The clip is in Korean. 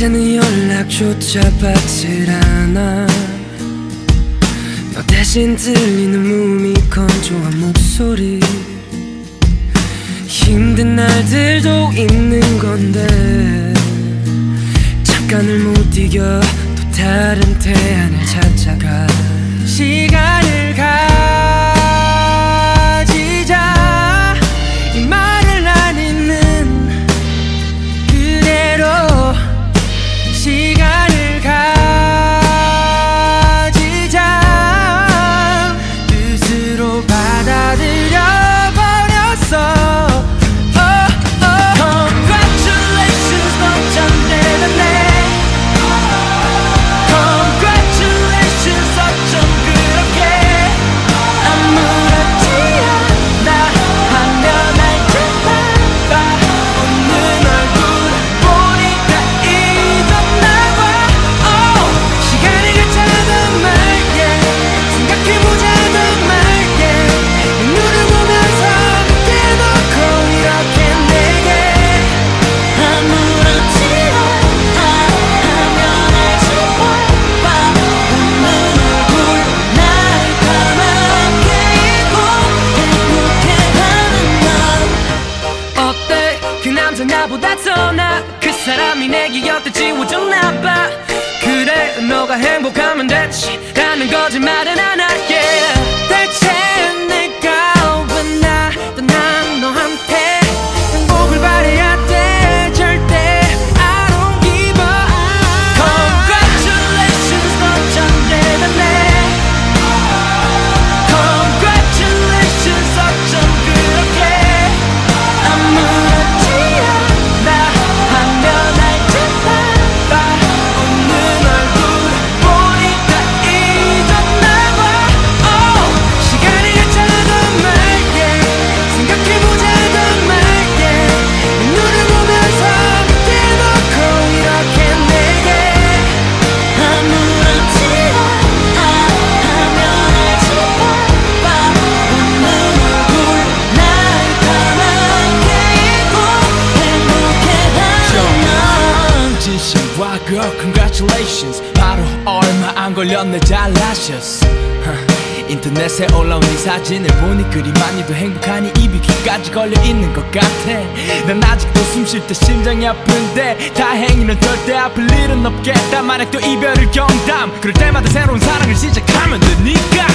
이제는 연락조차 받질 않아. 너 대신 들리는 몸이 건조한 목소리. 힘든 날들도 있는 건데 잠깐을 못 이겨 또 다른 태안을 찾아가. 시간을 가 그 남자 나보다 더 나아 그 사람이 내 기억들 지워줬나 봐. 그래 너가 행복하면 됐지. 라는 거짓말은 안 할게 congratulations. 바로 얼마 안 걸렸네 잘하셨어. 인터넷에 올라온 이 사진을 보니 그리 많이도 행복하니 입이 귀까지 걸려있는 것 같아. 난 아직도 숨 쉴 때 심장이 아픈데 다행히는 절대 아플 일은 없겠다. 만약 또 이별을 경담 그럴 때마다 새로운 사랑을 시작하면 되니까